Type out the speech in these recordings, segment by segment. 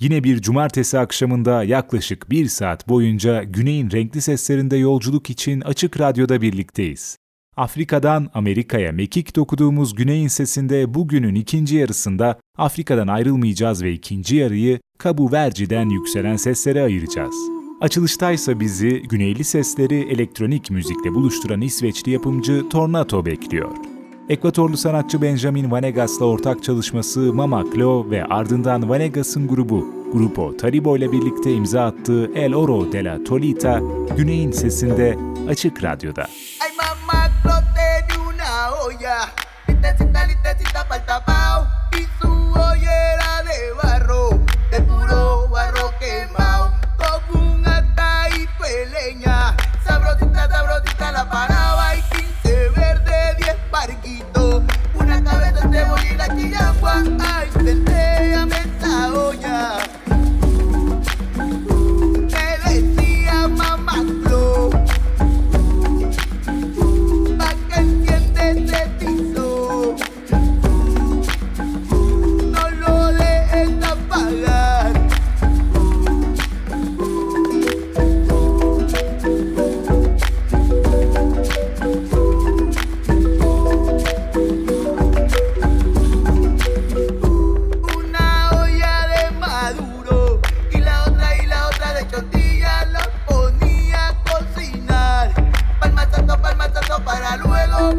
Yine bir cumartesi akşamında yaklaşık bir saat boyunca Güney'in renkli seslerinde yolculuk için Açık Radyo'da birlikteyiz. Afrika'dan Amerika'ya mekik dokuduğumuz Güney'in sesinde bugünün ikinci yarısında Afrika'dan ayrılmayacağız ve ikinci yarıyı Kabu Verci'den yükselen seslere ayıracağız. Açılıştaysa bizi güneyli sesleri elektronik müzikle buluşturan İsveçli yapımcı Tornato bekliyor. Ekvatorlu sanatçı Benjamin Vanegas'la ortak çalışması Mama Klo ve ardından Vanegas'ın grubu Grupo Taribo ile birlikte imza attığı El Oro de la Tolita, Güney'in sesinde Açık Radyo'da. Ay leña, sabrosita, sabrosita la paraba. Y 15 verde, 10 barquitos, te voy a ir a Chillagua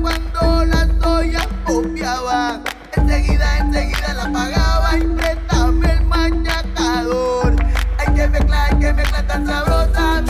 cuando las ollas copiaban. Enseguida, enseguida la apagaba y préstame el machacador. Hay que mezclar, hay que mezclar tan sabrosa,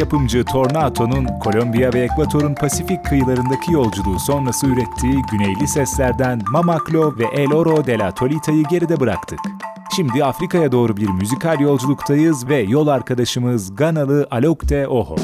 yapımcı Tornato'nun Kolombiya ve Ekvator'un Pasifik kıyılarındaki yolculuğu sonrası ürettiği güneyli seslerden Mamaklo ve El Oro de la Tolita'yı geride bıraktık. Şimdi Afrika'ya doğru bir müzikal yolculuktayız ve yol arkadaşımız Ganalı Alokte Oho.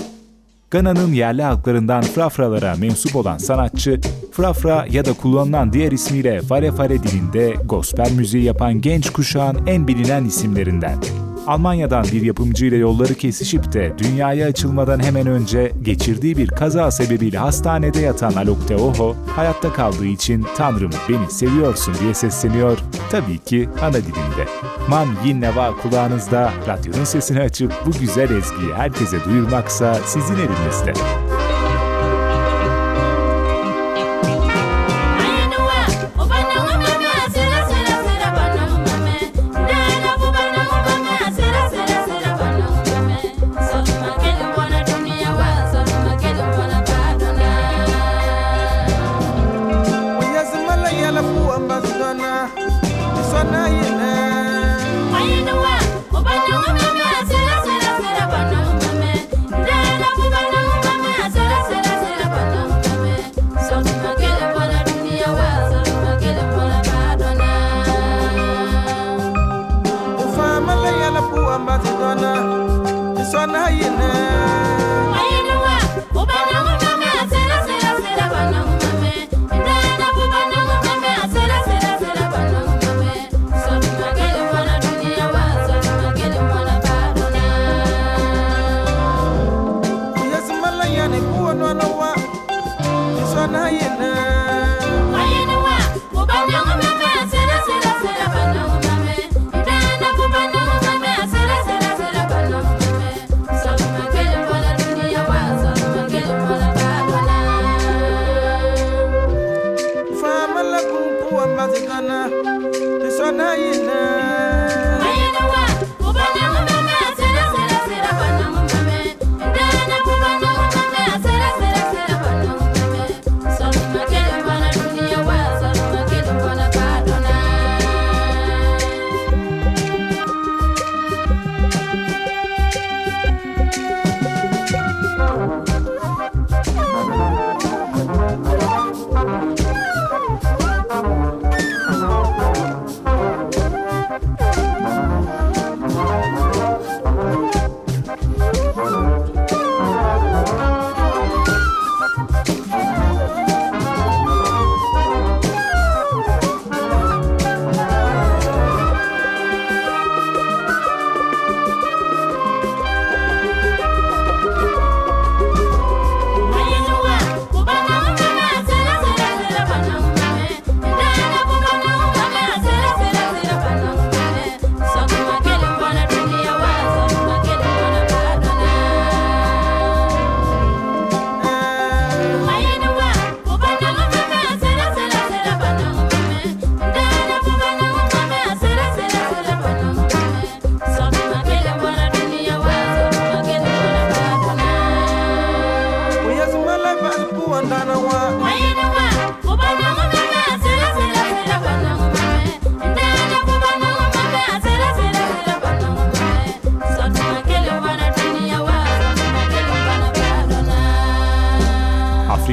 Gana'nın yerli halklarından Frafralara mensup olan sanatçı, Frafra ya da kullanılan diğer ismiyle Fare Fare dilinde gospel müziği yapan genç kuşağın en bilinen isimlerinden. Almanya'dan bir yapımcıyla yolları kesişip de dünyaya açılmadan hemen önce geçirdiği bir kaza sebebiyle hastanede yatan Alok Teoho, hayatta kaldığı için Tanrım beni seviyorsun diye sesleniyor, tabii ki ana dilinde. Man Yin Neva kulağınızda, radyonun sesini açıp bu güzel ezgiyi herkese duyurmaksa sizin elinizde. wandana wa. Wayana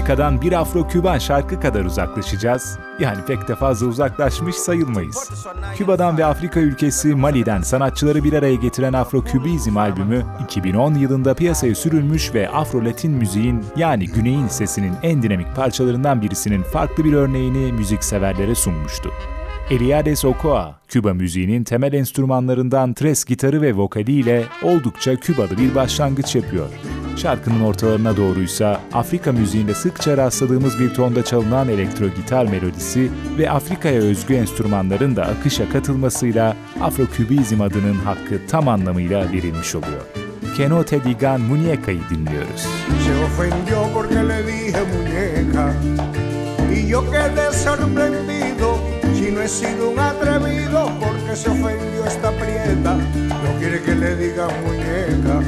Afrika'dan bir Afro-Küban şarkı kadar uzaklaşacağız. Yani pek de fazla uzaklaşmış sayılmayız. Küba'dan ve Afrika ülkesi Mali'den sanatçıları bir araya getiren Afro-Kübizm albümü 2010 yılında piyasaya sürülmüş ve Afro-Latin müziğin yani Güney'in sesinin en dinamik parçalarından birisinin farklı bir örneğini müzikseverlere sunmuştu. Eliades Okoa, Küba müziğinin temel enstrümanlarından tres gitarı ve vokaliyle oldukça Kübalı bir başlangıç yapıyor. Şarkının ortalarına doğruysa Afrika müziğinde sıkça rastladığımız bir tonda çalınan elektro gitar melodisi ve Afrika'ya özgü enstrümanların da akışa katılmasıyla Afro-Kübizm adının hakkı tam anlamıyla verilmiş oluyor. Que te digan muñeca'yı dinliyoruz. Se he sido un atrevido porque se ofendió esta prieta no quiere que le diga muñeca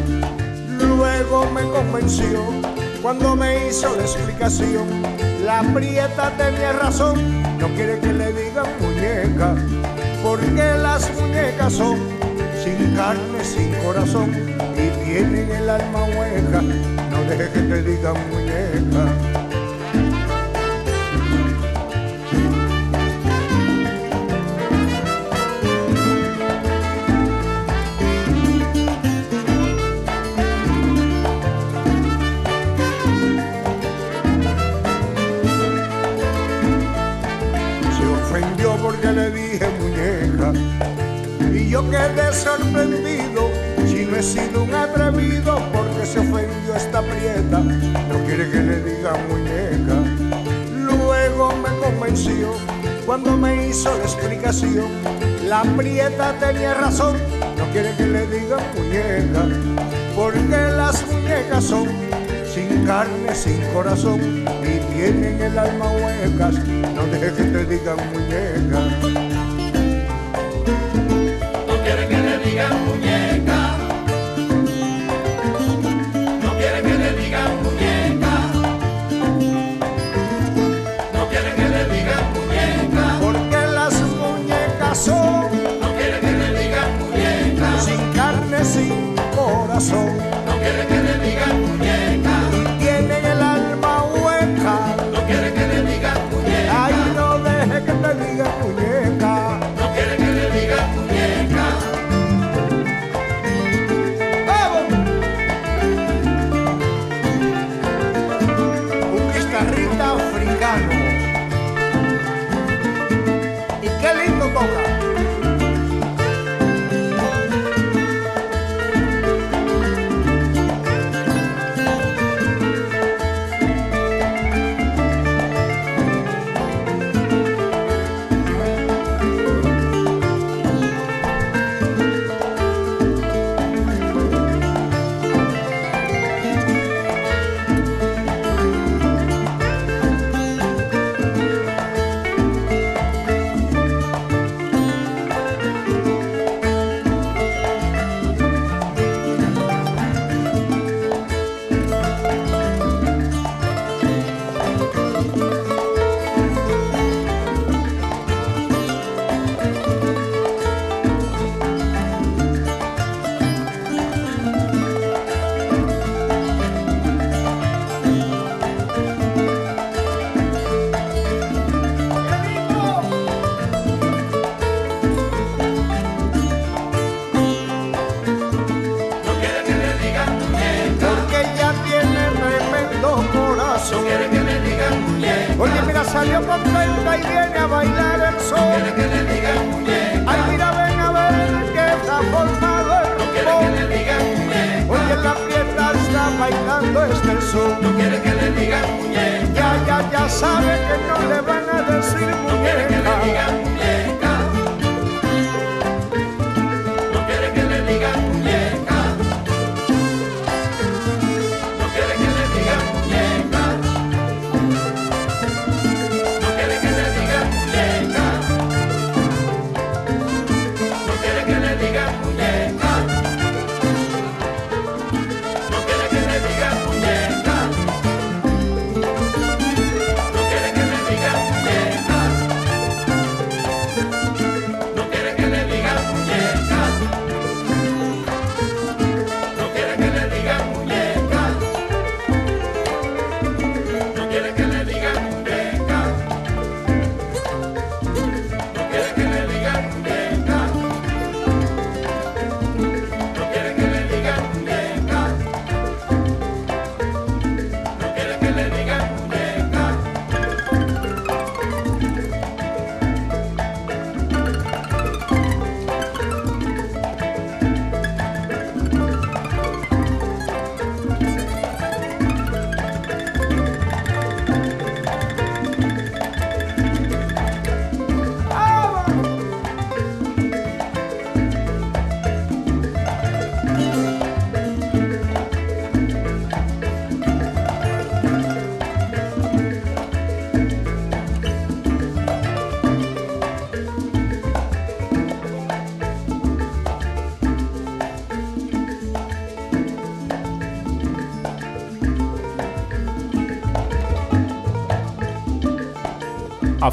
luego me convenció cuando me hizo la explicación. La prieta tenía razón, no quiere que le digan muñeca, porque las muñecas son sin carne, sin corazón y tienen el alma hueca. No dejes que te digan muñeca. Si no he sido un atrevido porque se ofendió esta prieta. No quiere que le diga muñeca. Luego me convenció cuando me hizo la explicación. La prieta tenía razón, no quiere que le diga muñeca, porque las muñecas son sin carne, sin corazón y tienen el alma huecas. No dejes que te digan muñeca.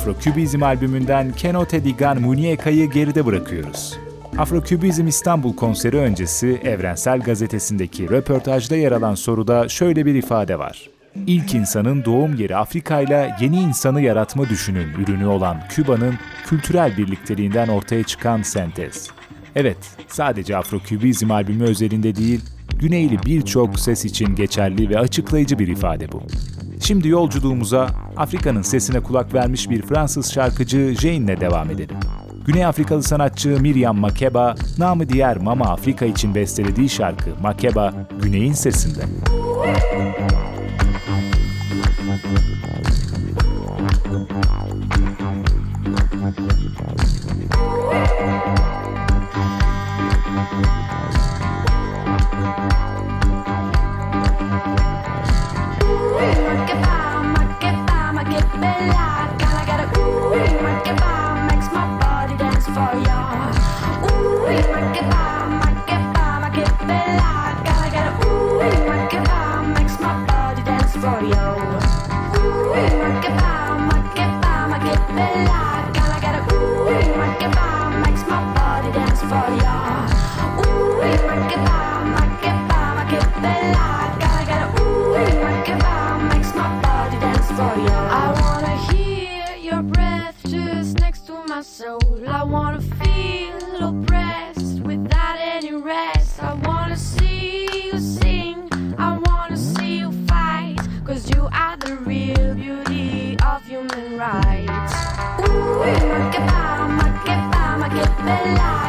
Afro-Kübizm albümünden Kenote Digan Munieka'yı geride bırakıyoruz. Afrokübizm İstanbul konseri öncesi Evrensel Gazetesi'ndeki röportajda yer alan soruda şöyle bir ifade var. İlk insanın doğum yeri Afrika ile yeni insanı yaratma düşünün ürünü olan Küba'nın kültürel birlikteliğinden ortaya çıkan sentez. Evet, sadece Afrokübizm albümü özelinde değil, Güneyli birçok ses için geçerli ve açıklayıcı bir ifade bu. Şimdi yolculuğumuza Afrika'nın sesine kulak vermiş bir Fransız şarkıcı Jane'le devam edelim. Güney Afrikalı sanatçı Miriam Makeba, namı diğer Mama Afrika için bestelediği şarkı Makeba, Güney'in sesinde. You are the real beauty of human rights. Ooh, ma que fama, que fama, que bella.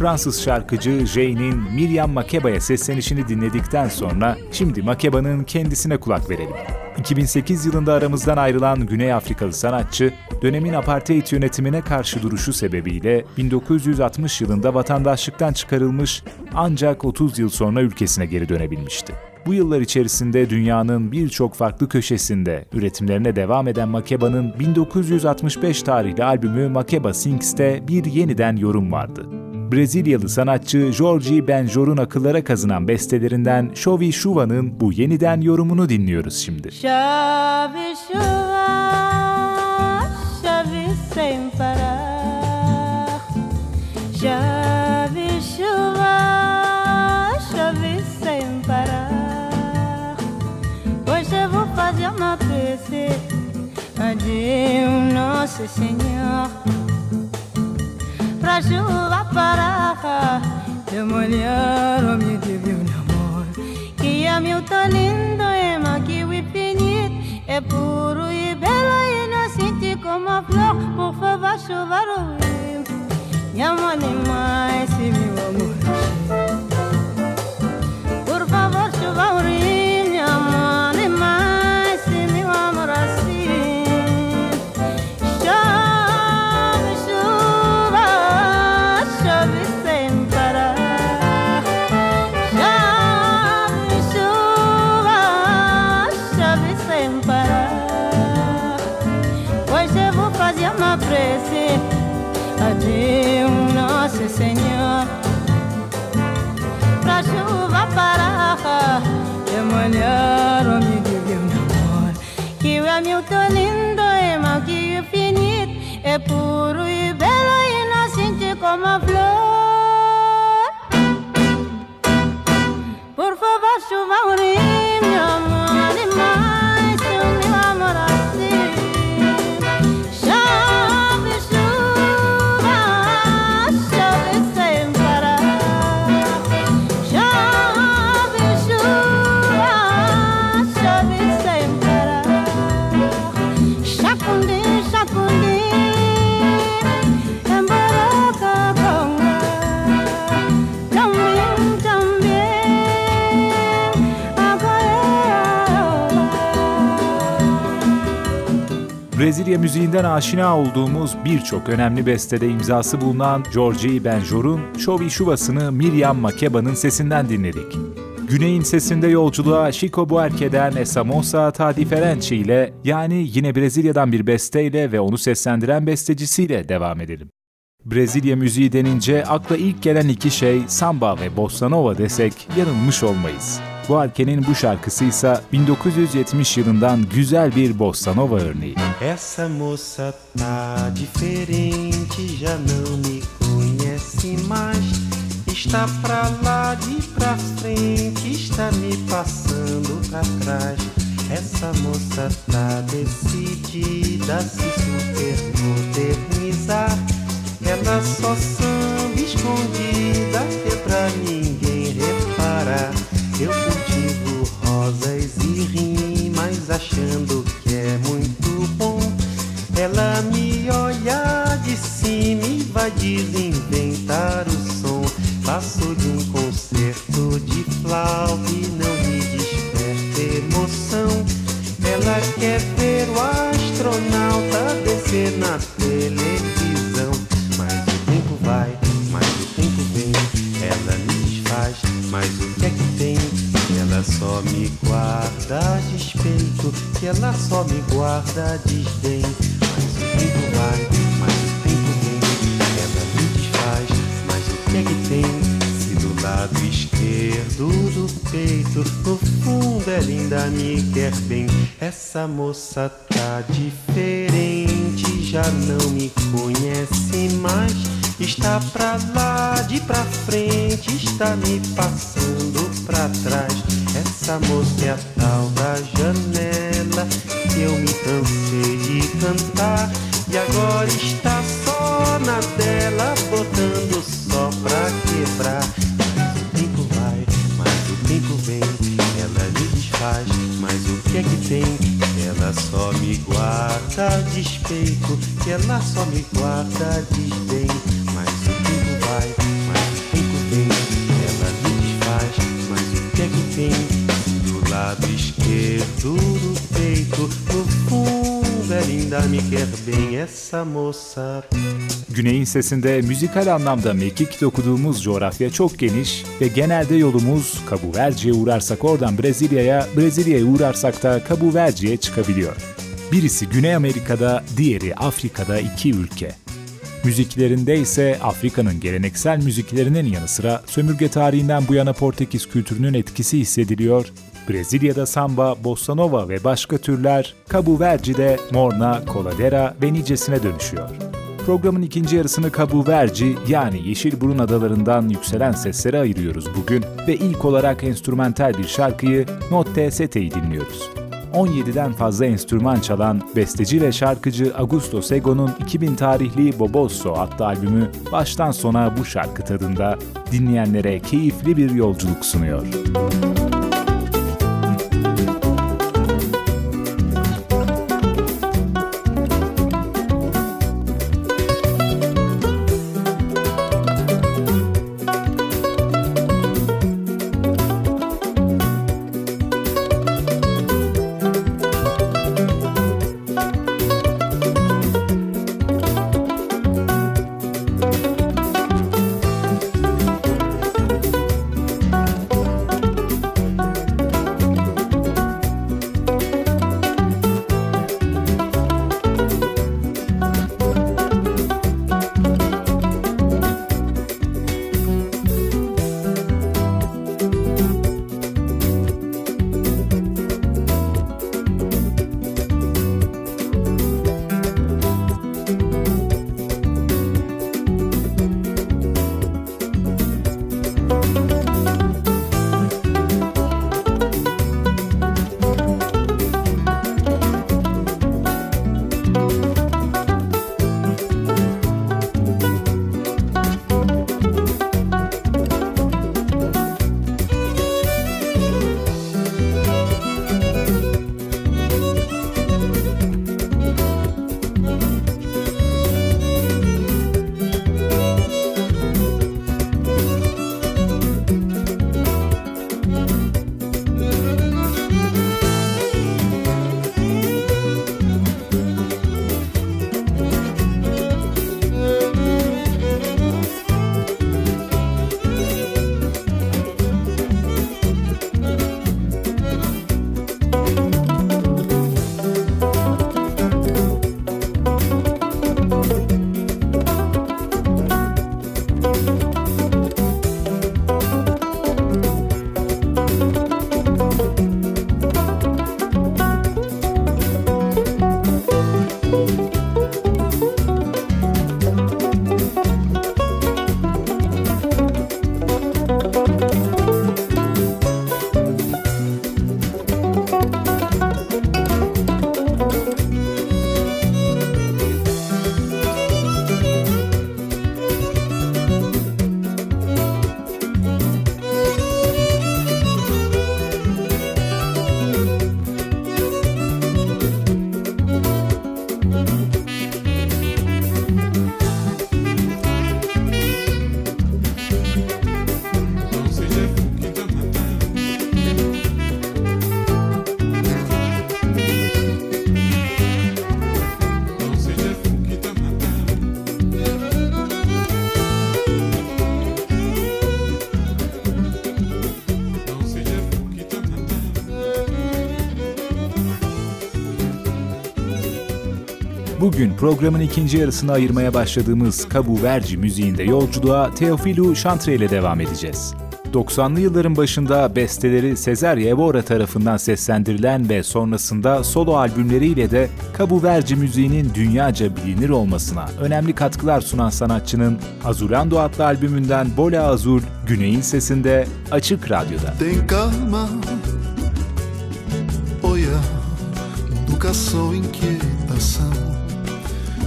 Fransız şarkıcı Jane'in Miriam Makeba'ya seslenişini dinledikten sonra şimdi Makeba'nın kendisine kulak verelim. 2008 yılında aramızdan ayrılan Güney Afrikalı sanatçı, dönemin apartheid yönetimine karşı duruşu sebebiyle 1960 yılında vatandaşlıktan çıkarılmış ancak 30 yıl sonra ülkesine geri dönebilmişti. Bu yıllar içerisinde dünyanın birçok farklı köşesinde üretimlerine devam eden Makeba'nın 1965 tarihli albümü Makeba Sings'te bir yeniden yorum vardı. Brezilyalı sanatçı Jorge Benjor'un akıllara kazınan bestelerinden Shovi Shuva'nın bu yeniden yorumunu dinliyoruz şimdi. Chove chuva, chove sem parar. Chove sem parar. Hoje eu vou fazer uma prece a Deus Nosso Senhor. Pra chuva parar Eu molhar o meu Deus amor. Que é meu lindo é maquio e finito É puro e belo e inocente como a flor Por favor chuva o rio. Me por Brezilya müziğinden aşina olduğumuz birçok önemli bestede imzası bulunan Jorge Benjor'un Shovi Shuvası'nı Miriam Makeba'nın sesinden dinledik. Güney'in sesinde yolculuğa Chico Buarque'den Essa Moça Ta Diferente ile yani yine Brezilya'dan bir besteyle ve onu seslendiren bestecisiyle devam edelim. Brezilya müziği denince akla ilk gelen iki şey samba ve bossa nova desek yanılmış olmayız. Bu ise 1970 yılından güzel bir bossa nova örneği. Essa moça tá diferente, já não me conhece mais. Está pra lá de pra frente, está me passando pra trás. Essa moça tá decidida a se super modernizar. Ela só samba escondida, é pra ninguém reparar. Eu e rimas, achando que é muito bom. Ela me olha de cima e vai desinventar o som. Passo de um concerto de flauta e não me desperta emoção. Ela quer ver o astronauta descer na televisão. Ela só me guarda despeito, que ela só me guarda desdém. Mas o tempo vai, mas o tempo vem. Ela me desfaz, mas o que é que tem? Se do lado esquerdo do peito, no fundo ela ainda me quer bem. Essa moça tá diferente, já não me conhece mais. Está pra lá, de pra frente, está me passando pra trás. Essa moça é a tal da janela que eu me cansei de cantar. E agora está só na dela, botando só pra quebrar. Mas o tempo vai, mas o tempo vem, ela me desfaz, mas o que é que tem? Ela só me guarda despeito, que ela só me guarda desdém. Güney'in sesinde müzikal anlamda mekik dokuduğumuz coğrafya çok geniş ve genelde yolumuz Cabo Verde'ye uğrarsak oradan Brezilya'ya, Brezilya'ya uğrarsak da Cabo Verde'ye çıkabiliyor. Birisi Güney Amerika'da, diğeri Afrika'da iki ülke. Müziklerinde ise Afrika'nın geleneksel müziklerinin yanı sıra sömürge tarihinden bu yana Portekiz kültürünün etkisi hissediliyor. Brezilya'da samba, bossa nova ve başka türler, Cabo Verde'de morna, coladera ve nicesine dönüşüyor. Programın ikinci yarısını Cabo Verde yani Yeşilburun adalarından yükselen seslere ayırıyoruz bugün ve ilk olarak enstrümantal bir şarkıyı Notte Sete'yi dinliyoruz. 17'den fazla enstrüman çalan besteci ve şarkıcı Augusto Sego'nun 2000 tarihli Bobosso adlı albümü baştan sona bu şarkı tadında dinleyenlere keyifli bir yolculuk sunuyor. Bugün programın ikinci yarısını ayırmaya başladığımız Kabu Verci müziğinde yolculuğa Teofilu Chantre ile devam edeceğiz. 90'lı yılların başında besteleri Sezer Evora tarafından seslendirilen ve sonrasında solo albümleriyle de Kabu Verci müziğinin dünyaca bilinir olmasına önemli katkılar sunan sanatçının Azulando adlı albümünden Bola Azul, Güney'in sesinde Açık Radyo'da. Educação, inquietação.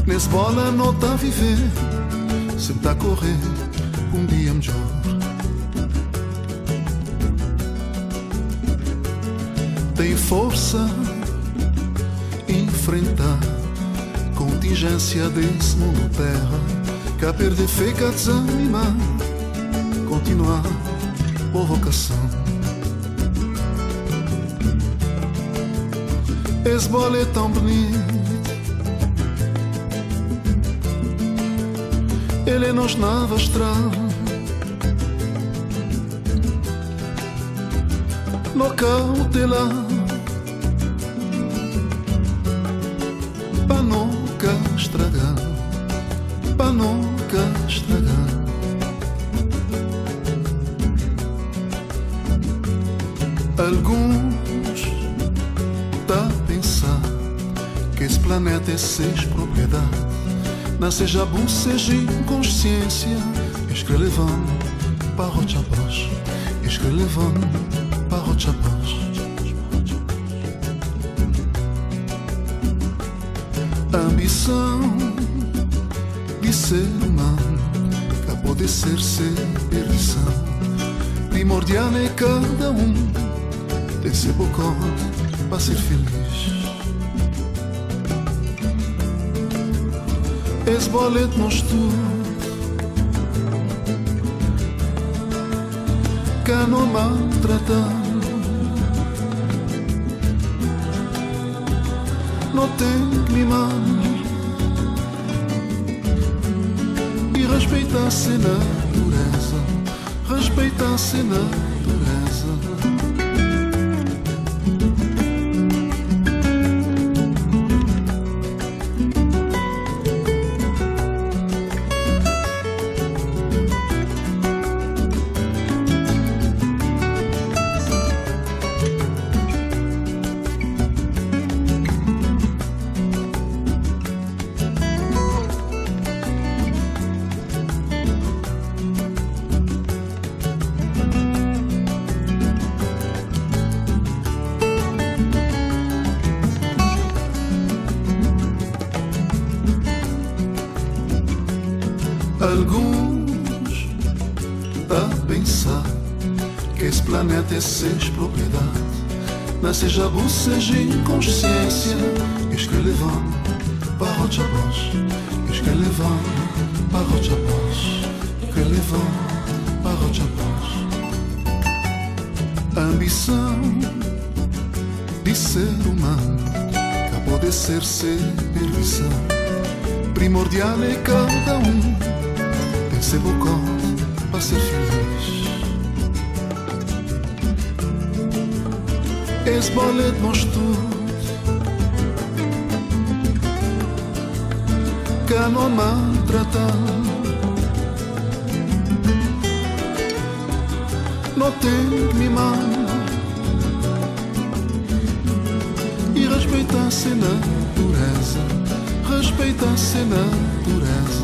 N'esbola não tá viver, sempre tá correr, um dia melhor. Tem força, enfrentar contingência desse mundo terra, que a perder fica desanimar, continuar, por vocação. Esse bola é tão bonito ele nos vas stran. Nokautela Pa nunca estragar Pa nunca estragar Alguns tá a pensar Que esse planeta é seis propriedades seja bom, seja inconsciência. Escrevendo para o chapós Escrevendo para o chapós Ambição de ser humano Que pode ser ser perdição. Primordial é cada um Tem seu bocó para ser feliz Bez boletnošću Kano maltrata No ten klima I respeita se natureza Respeita se natureza seja propriedade, não seja buças de inconsciência, es que levamos para o chapós, es que levamos para o chapós, que levamos para o chapós. Ambição de ser humano, que pode ser ser perdição, primordial é cada um, tem seu bocado para ser feliz. ez balet que tud Kano maltratan No tenk mi man. E respeita a cena pureza Respeita a cena pureza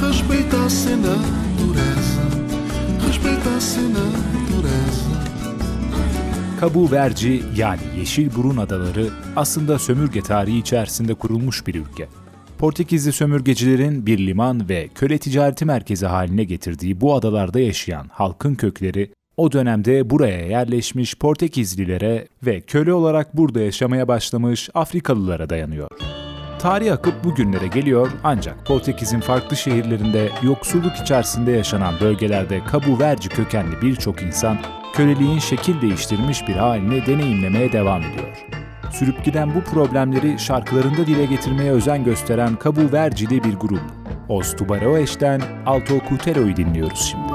Respeita a cena pureza respeita-se natureza. Kabu Verci yani Yeşil Burun Adaları aslında sömürge tarihi içerisinde kurulmuş bir ülke. Portekizli sömürgecilerin bir liman ve köle ticareti merkezi haline getirdiği bu adalarda yaşayan halkın kökleri o dönemde buraya yerleşmiş Portekizlilere ve köle olarak burada yaşamaya başlamış Afrikalılara dayanıyor. Tarih akıp bugünlere geliyor ancak Portekiz'in farklı şehirlerinde yoksulluk içerisinde yaşanan bölgelerde Cabo Verde kökenli birçok insan köleliğin şekil değiştirmiş bir halini deneyimlemeye devam ediyor. Sürüp giden bu problemleri şarkılarında dile getirmeye özen gösteren Cabo Verde'li bir grup. Os Tubaroes'ten Alto Cutero'yu dinliyoruz şimdi.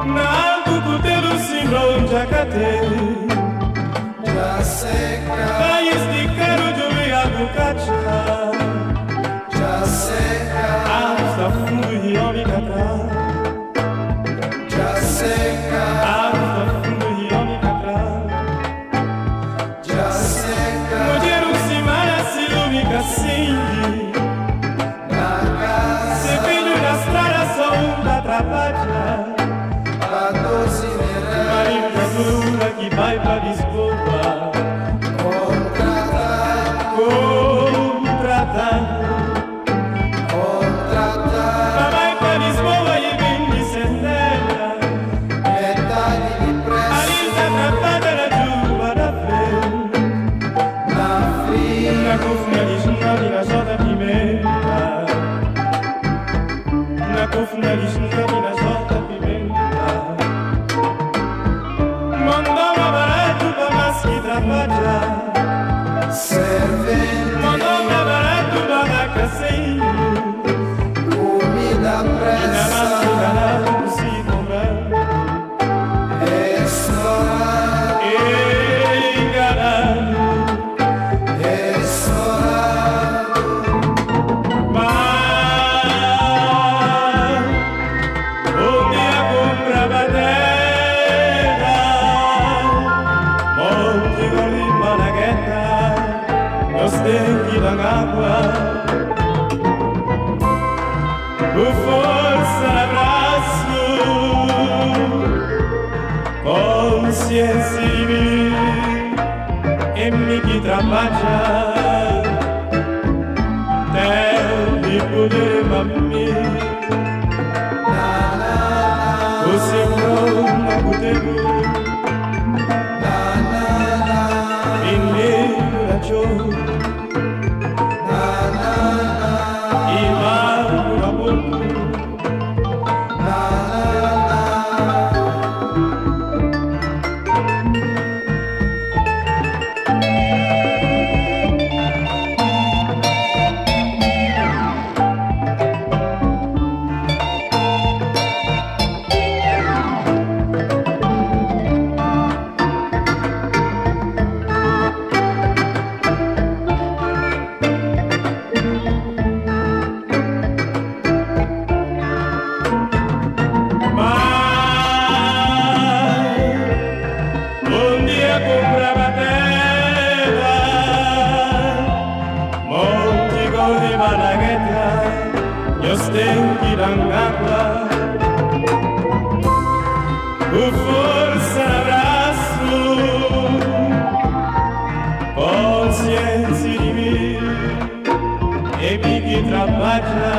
Much love.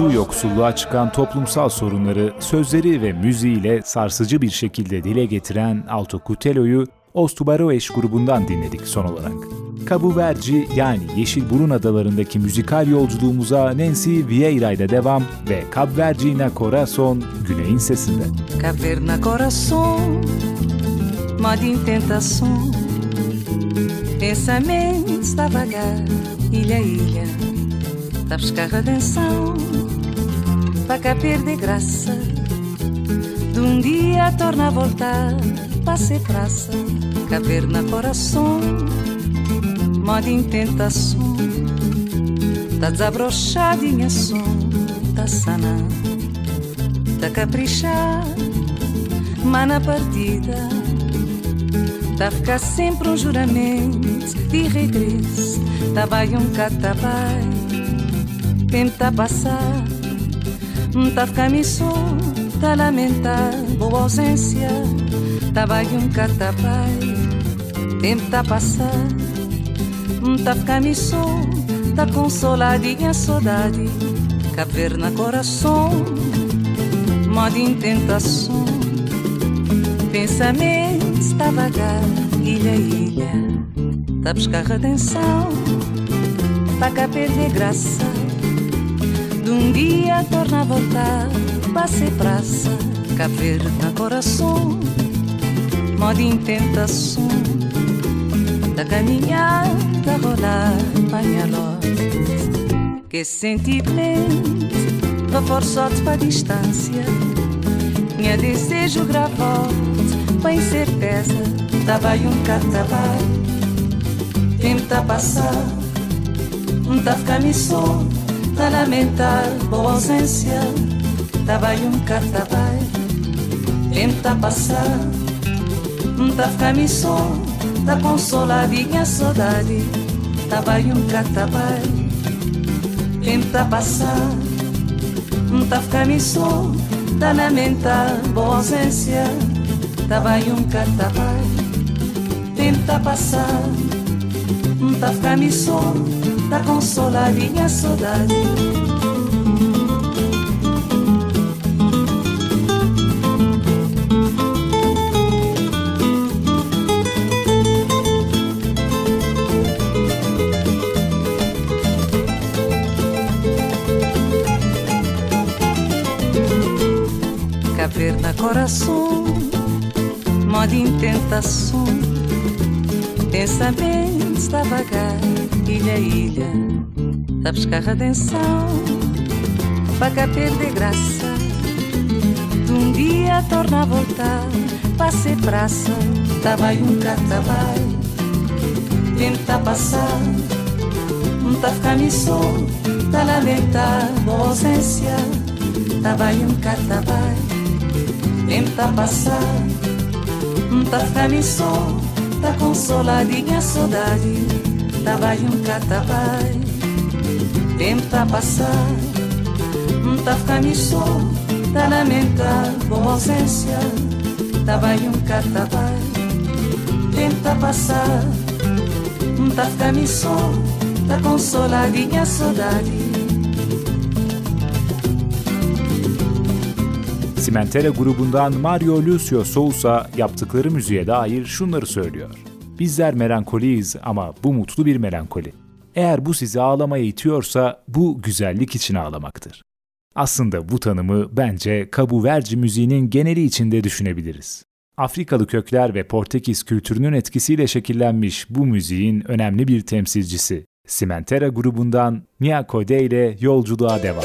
Ucu yoksulluğa çıkan toplumsal sorunları sözleri ve müziğiyle sarsıcı bir şekilde dile getiren Alto Cutelo'yu Ostubaroeş grubundan dinledik son olarak. Cabo Verde yani Yeşil Burun Adalarındaki müzikal yolculuğumuza Nancy Vieira ile devam ve Cabo Verde na Corazon Güney'in sesinde. Cabo na Corazon, modo tentação, pensamentos da vagar, ilha ilha, da buscar redenção, para cá perder graça, de um dia torna a voltar, para ser praça, caverna coração moda em tentação Tá desabrochadinha som Tá sana Tá caprichar. Mas na partida Tá ficar sempre um juramento De regresso Tá vai um catabai Tá passar. Tá missão Tá lamentar Boa ausência. Tá vai um catabai Tempo tá passar. Tá camisão, tá consoladinha saudade. Caverna coração, moda em tentação Pensamentos tá vagar, ilha, ilha. Tá buscar redenção, tá cá perder graça. De um dia torna a voltar, passe praça, cá ver na coração, modo em tentação. Da caminhada rolar, panhaló. Que sentimento, reforçado para distância. Minha desejo gravou, bem certeza, tava um catabai tempo tá passar, tá ficando só, da lamentar boa ausência tava vai um carta vai Tenta passar Da ficar-me Da consoladinha saudade tava vai um carta vai Tenta passar Da ficar-me Da lamentar boa ausência tava vai um carta vai Tenta passar Da ficar-me Tá pra consolar minha saudade. Caverna coração, moda em tentação, pensamentos da vagar ilha ilha, a buscar redenção, para cá perder graça. De um dia torna a voltar, passe praça, tava um catabai, tenta passar, não tá ficando só, tá lamentar, boa ausência, tava um catabai, tenta passar, não tá ficando só tá consoladinha saudade, tava aí um catabai. Tempo tá passar, não tá ficando só, tá lamentar boa ausência, tava aí um catabai. Tempo tá passar, não tá ficando só, tá consoladinha a saudade. Simentera grubundan Mario Lucio Sousa yaptıkları müziğe dair şunları söylüyor. Bizler melankoliyiz ama bu mutlu bir melankoli. Eğer bu sizi ağlamaya itiyorsa bu güzellik için ağlamaktır. Aslında bu tanımı bence Kabuverci müziğinin geneli içinde düşünebiliriz. Afrikalı kökler ve Portekiz kültürünün etkisiyle şekillenmiş bu müziğin önemli bir temsilcisi. Simentera grubundan Nyakode ile yolculuğa devam.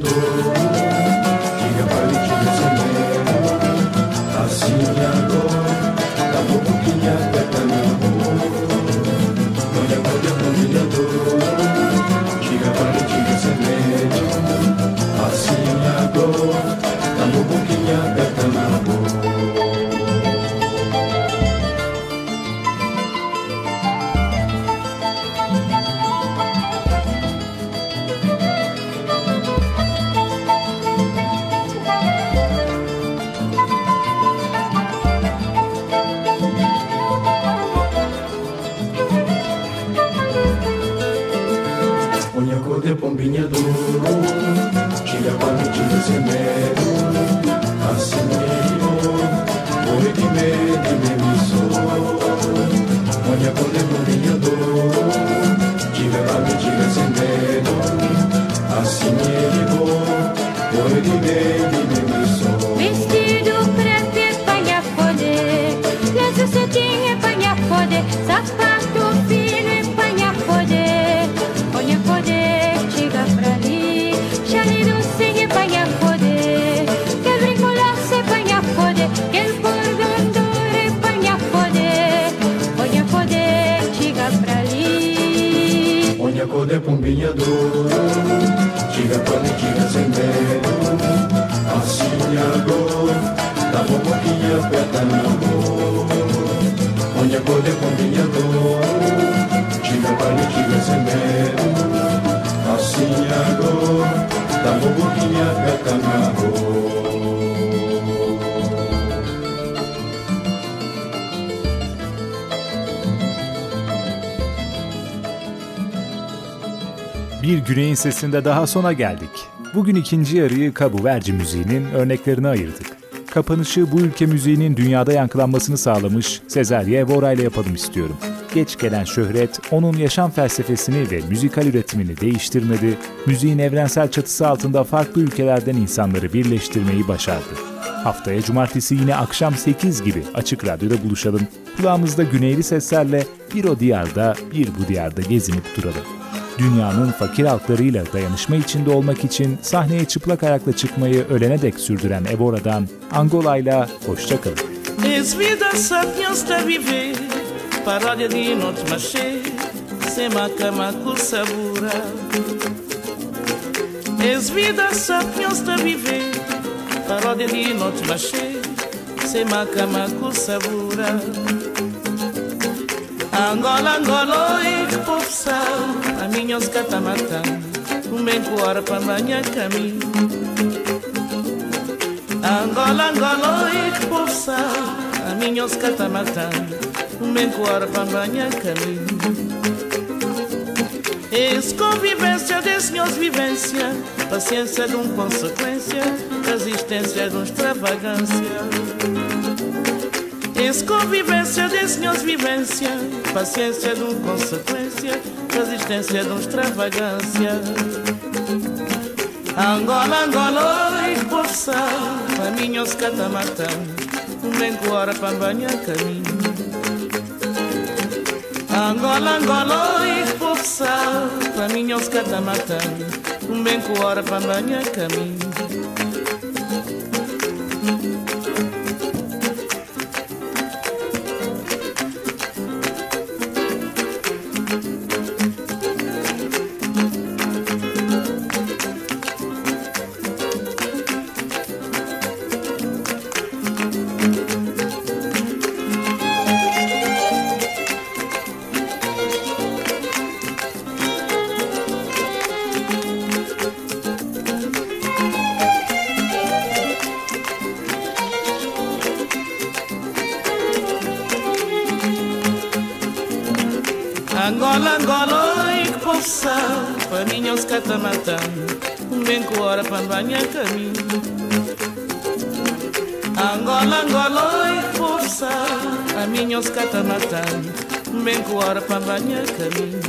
vencedor. Bir Güney'in sesinde daha sona geldik. Bugün ikinci yarıyı Kabu Verci müziğinin örneklerine ayırdık. Kapanışı bu ülke müziğinin dünyada yankılanmasını sağlamış Sezer Yevora ile yapalım istiyorum. Geç gelen şöhret, onun yaşam felsefesini ve müzikal üretimini değiştirmedi, müziğin evrensel çatısı altında farklı ülkelerden insanları birleştirmeyi başardı. Haftaya cumartesi yine akşam 8 gibi Açık Radyo'da buluşalım. Kulağımızda güneyli seslerle bir o diyarda bir bu diyarda gezinip duralım dünyanın fakir halklarıyla dayanışma içinde olmak için sahneye çıplak ayakla çıkmayı ölene dek sürdüren Ebora'dan Angola'yla hoşçakalın. Paródia de not maché, se macamacu sabura. Es vida sapiens da viver, paródia de not maché, se macamacu sabura. Angola, Angola, e popsal, a minha os catamata, um coara para manhã caminho. Angola, Angola, e popsal, a minha os catamata, um coara para manhã caminho. Es convivência de senhores vivência, paciência de um consequência, resistência de um extravagância. Es convivência de senhores vivência, paciência de um consequência, resistência de um extravagância. Angola, Angola, poça, caminhos catamatã, vem coara para banhar caminho. Angola, Angola, poça, caminhos catamatã, vem coara para banhar caminho. kata matani Menguora pambanha caminho.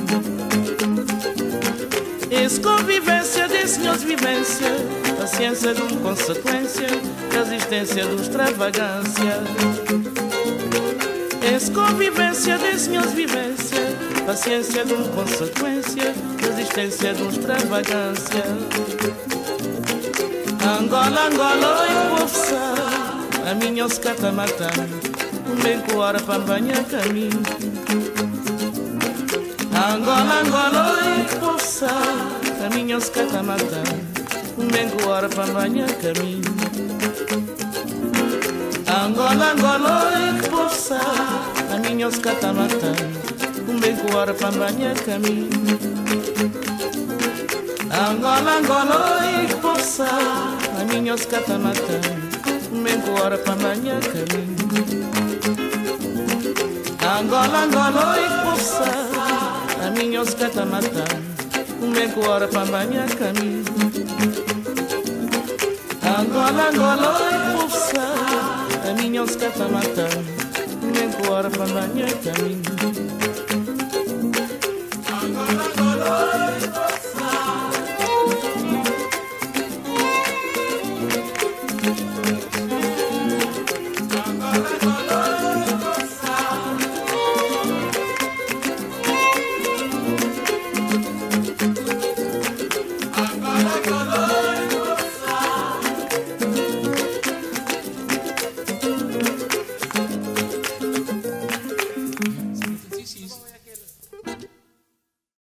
Esse convivência desse meus vivência Paciência de uma consequência Resistência do extravagância. Esse convivência desse meus vivência Paciência de uma consequência Resistência de uma extravagância. Angola, Angola, eu vou A minha oscata matando mekuarapanbanya kami. Angolangola eposa caminhos catamata mekuarapanbanya kami. Angolangola eposa caminhos catamata mekuarapanbanya kami. Angolangola eposa caminhos catamata mekuarapanbanya kami. Angola, Angola e força A minha oscata mata um meu corpo a minha camisa Angola, Angola e força A minha oscata mata um meu corpo a minha camisa